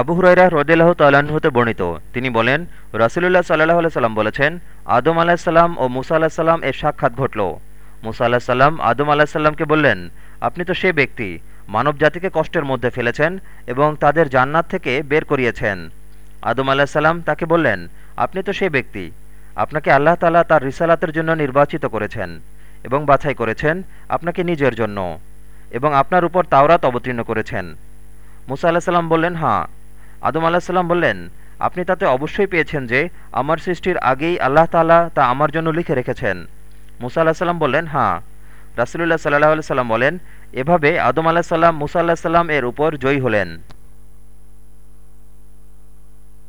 আবু হুরাইরা রদিল্লাহ তাল্লাহ্ন হতে বর্ণিত। তিনি বলেন, রাসুলুল্লাহ সাল্লাহ সাল্লাম বলেছেন, আদম আলাহিসাল্লাম ও মুসা আলাহিসাল্লাম এর সাক্ষাৎ ঘটল। মুসা আল্লাহ সাল্লাম আদম আলাহিসাল্লামকে বললেন, আপনি তো সে ব্যক্তি, মানব জাতিকে কষ্টের মধ্যে ফেলেছেন এবং তাদের জান্নাত থেকে বের করিয়েছেন। আদম আলাহিসাল্লাম তাকে বললেন, আপনি তো সে ব্যক্তি, আপনাকে আল্লাহ তালা তার রিসালাতের জন্য নির্বাচিত করেছেন এবং বাছাই করেছেন আপনাকে নিজের জন্য এবং আপনার উপর তাওরাত অবতীর্ণ করেছেন। মুসা আল্লাহ সাল্লাম বললেন হাঁ আদম আল্লাহ সাল্লাম বললেন, আপনি তাতে অবশ্যই পেয়েছেন যে, আমার সৃষ্টির আগেই আল্লাহ তালা তা আমার জন্য লিখে রেখেছেন। মুসা আল্লাহ সাল্লাম বললেন হ্যাঁ। রাসুলুল্লাহ সাল্লাহ সাল্লাম বলেন, এভাবে আদম আলাহ সাল্লাম মুসা আল্লাহ সাল্লাম এর উপর জয়ী হলেন।